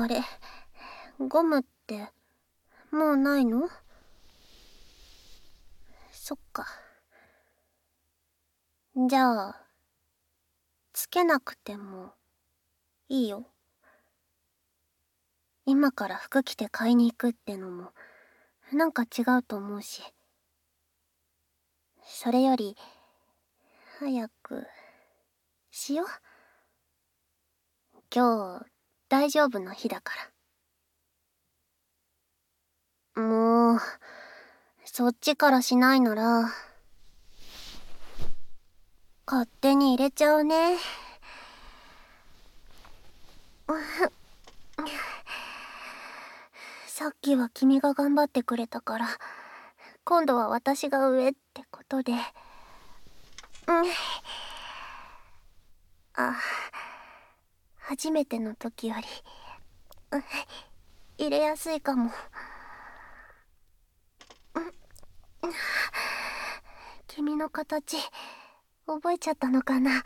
あれゴムってもうないの？そっか。じゃあつけなくてもいいよ。今から服着て買いに行くってのもなんか違うと思うし。それより早くしよう。今日大丈夫な日だから。もうそっちからしないなら勝手に入れちゃうね。さっきは君が頑張ってくれたから今度は私が上ってことで。うん。あ。初めての時より入れやすいかも。君の形覚えちゃったのかな。うん。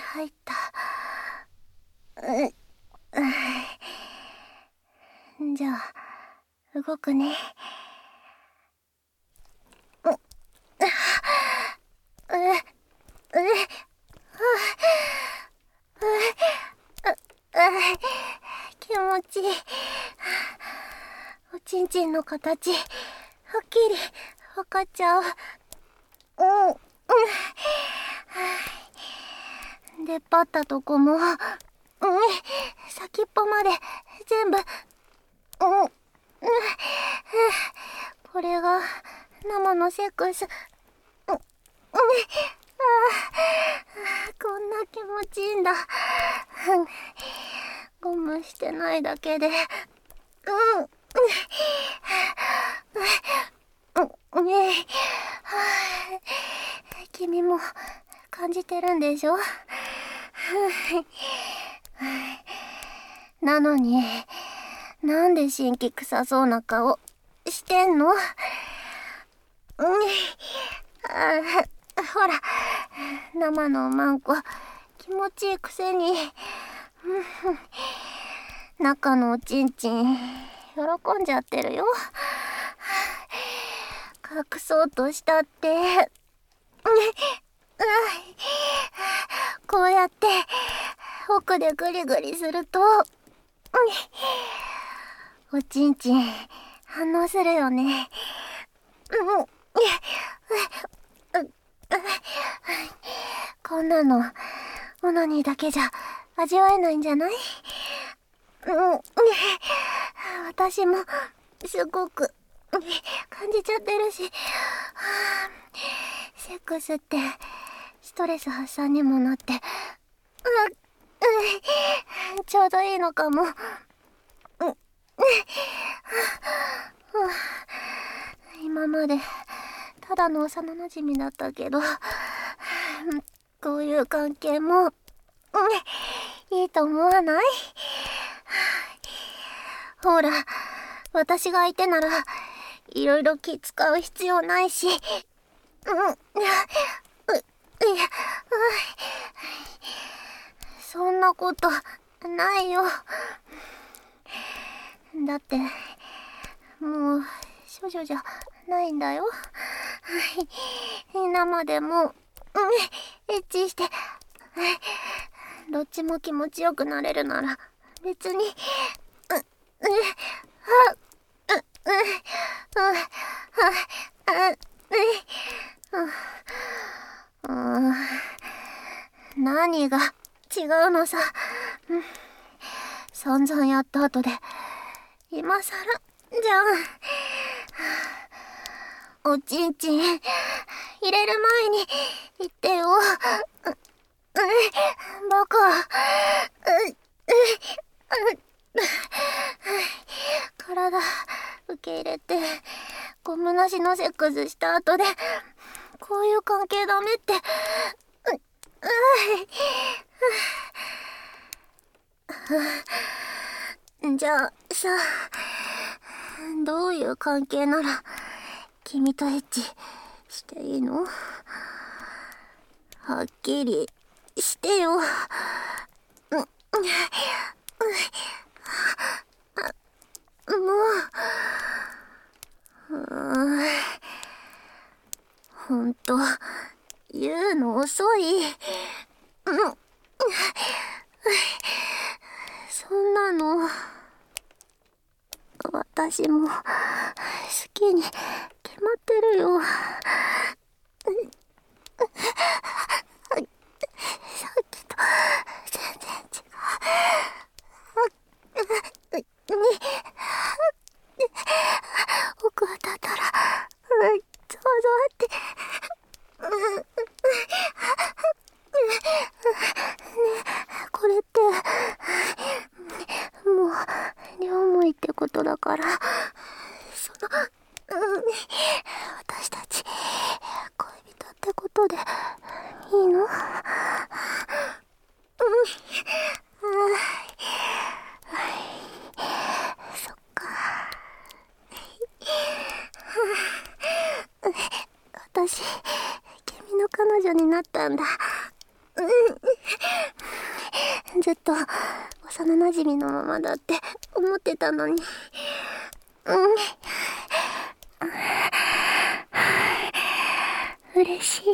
入った。じゃあ動くね。気持ちいい。おちん。ちんの形はっきり分かっちゃううんうん出っ張ったとこもうん先っぽまで全部うんうんこれが生のセックスあこんな気持ちいいんだ。ゴムしてないだけで。うん。うん。ねえ。君も感じてるんでしょ？なのになんで神気臭そうな顔してんの？うん。あほら生のマンコ気持ちいいくせに。中のおちんちん喜んじゃってるよ。隠そうとしたって。こうやって奥でグリグリすると。おちんちん反応するよね。こんなのオナニーだけじゃ味わえないんじゃない？私もすごく感じちゃってるし。セックスってストレス発散にもなってうちょうどいいのかも。今までただの幼なじみだったけど こういう関係も いいと思わない？ほら私が相手ならいろいろ気使う必要ないしそんなことないよ。だってもう処女じゃないんだよ。生でもうんエッチしてどっちも気持ちよくなれるなら別に何が違うのさ、散々やった後で今さらじゃんおちんちん。入れる前に言ってよバカ。体受け入れてゴムなしのセックスした後でこういう関係ダメって。じゃあさどういう関係なら君とエッチしていいの？はっきりしてよ。もう。ほんと、言うの遅い。そんなの、私も、好きに待ってるよ。ずっと幼なじみのままだって思ってたのに。うん。嬉しい。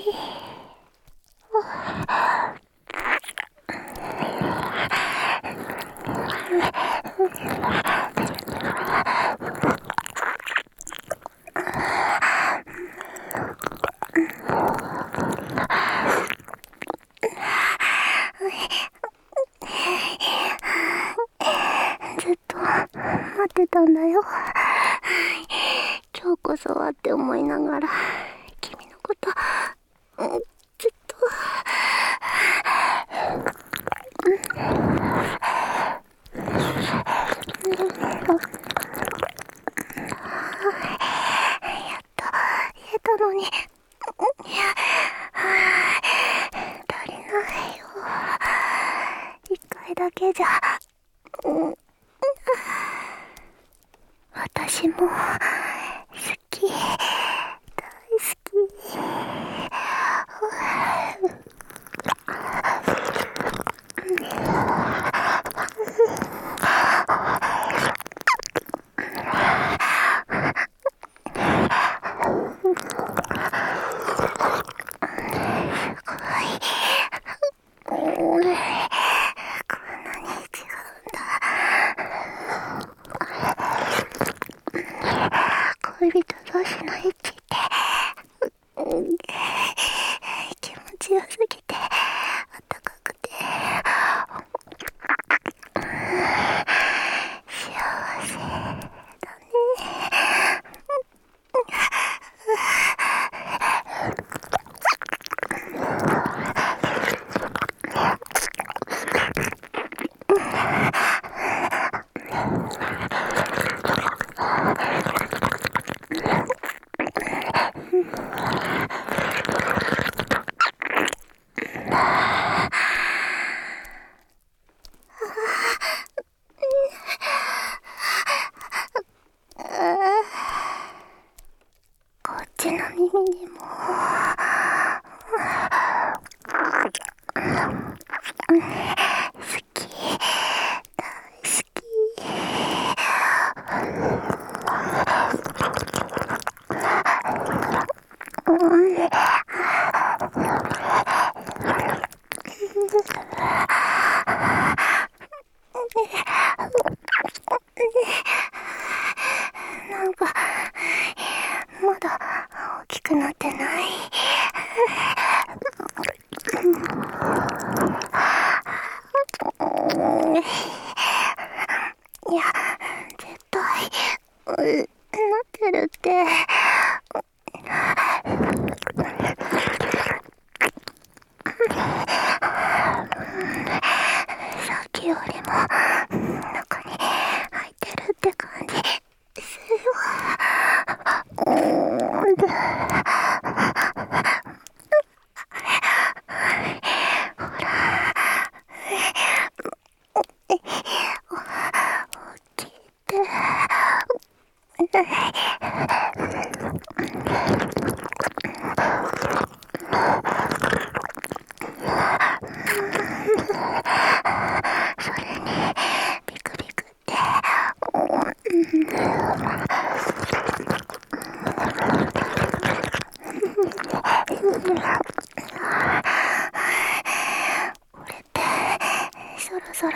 そ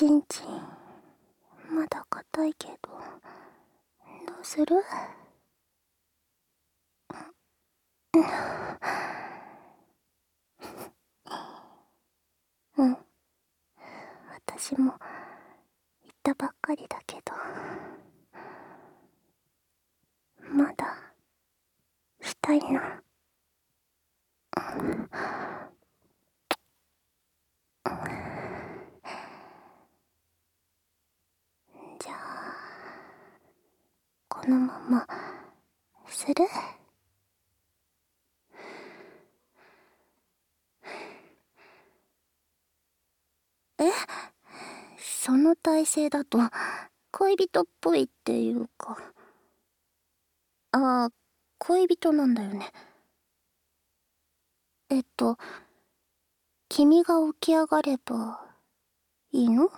ちんちんまだ硬いけどどうする？うん。私も言ったばっかりだけどまだしたいなじゃあこのままするえその体勢だと恋人っぽいっていうか。ああ恋人なんだよね。えっと君が起き上がればいいの？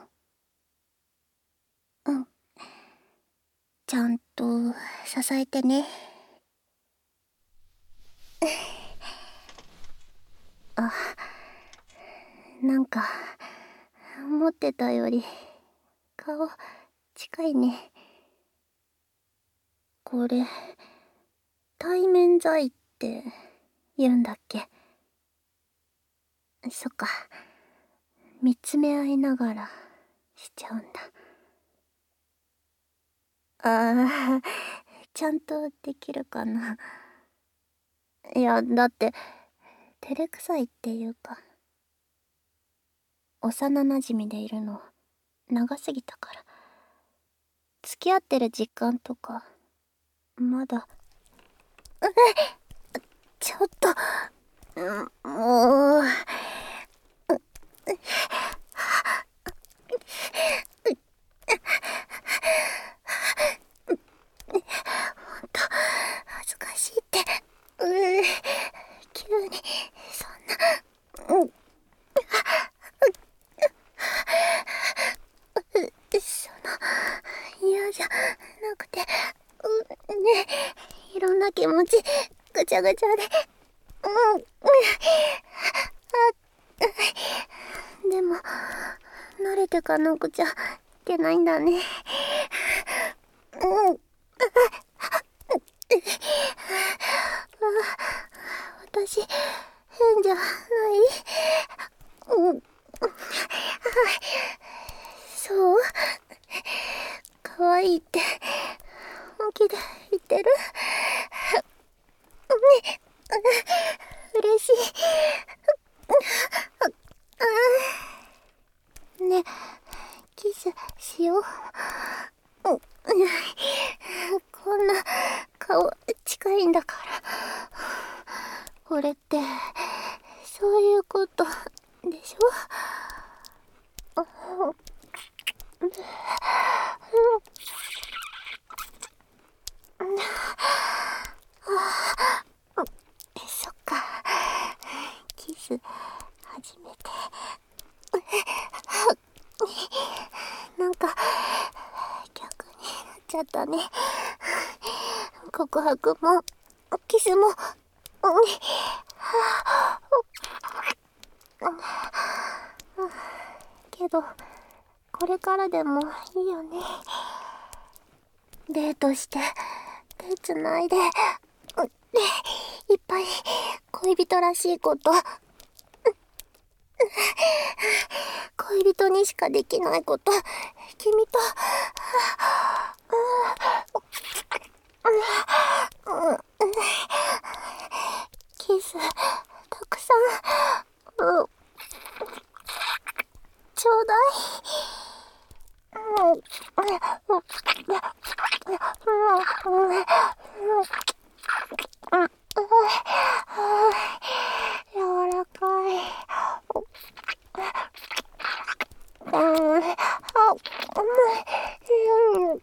うん。ちゃんと支えてね。あなんか思ってたより顔近いね。これ対面罪って言うんだっけ？そっか。見つめ合いながらしちゃうんだ。ああちゃんとできるかな。いやだって照れくさいっていうか。幼なじみでいるの。長すぎたから。付き合ってる時間とかまだ。ちょっと。もう。恥ずかしいって。う急にそんな、うん、その嫌じゃなくてうねいろんな気持ちぐちゃぐちゃで。うん。あでも慣れてかなくちゃいけないんだねうん私変じゃないうんそう可愛いって本気で言ってる嬉しいねキスしよう。こんな顔近いんだから。これってそういうことでしょ？そっか。キス初めてなんか逆になっちゃったね。告白もキスもけどこれからでもいいよね。デートして手つないでいっぱい恋人らしいこと。恋人にしかできないこと。君とキスたくさん、う、ちょうだい、柔らかい。うん、あ、うん、うん、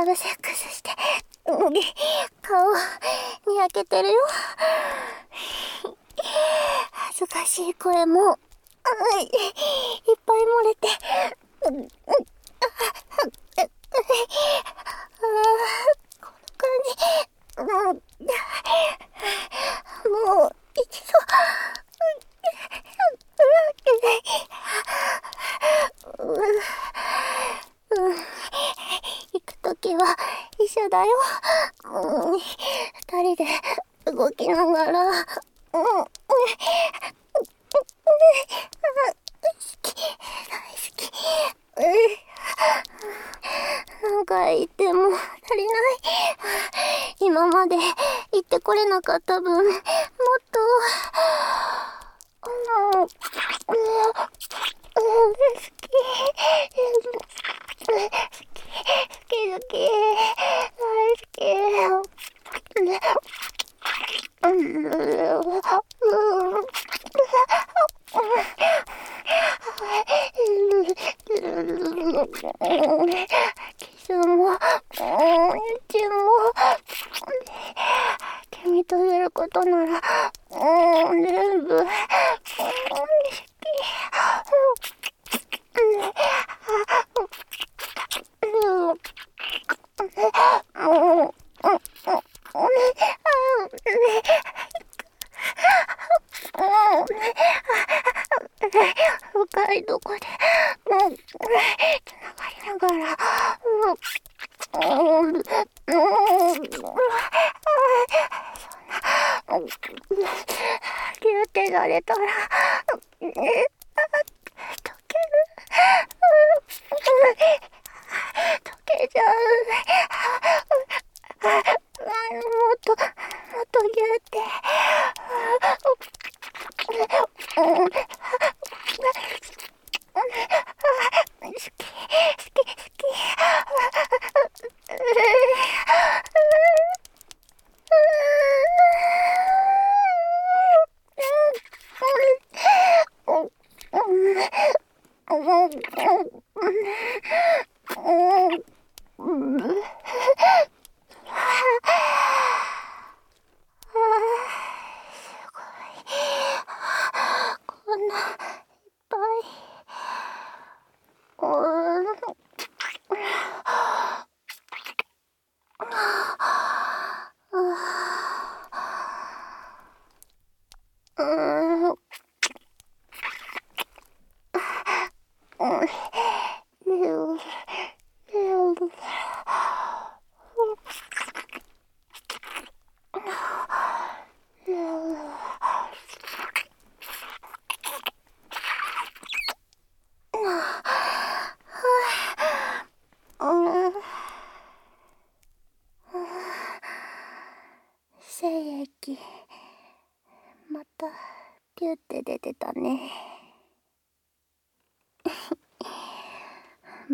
ラブセックスして、顔、にやけてるよ。恥ずかしい声も、言っても足りない。今まで言ってこれなかった分、もっと、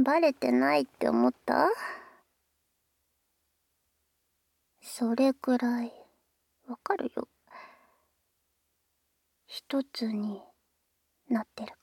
バレてないって思った？それくらい。わかるよ。一つになってる。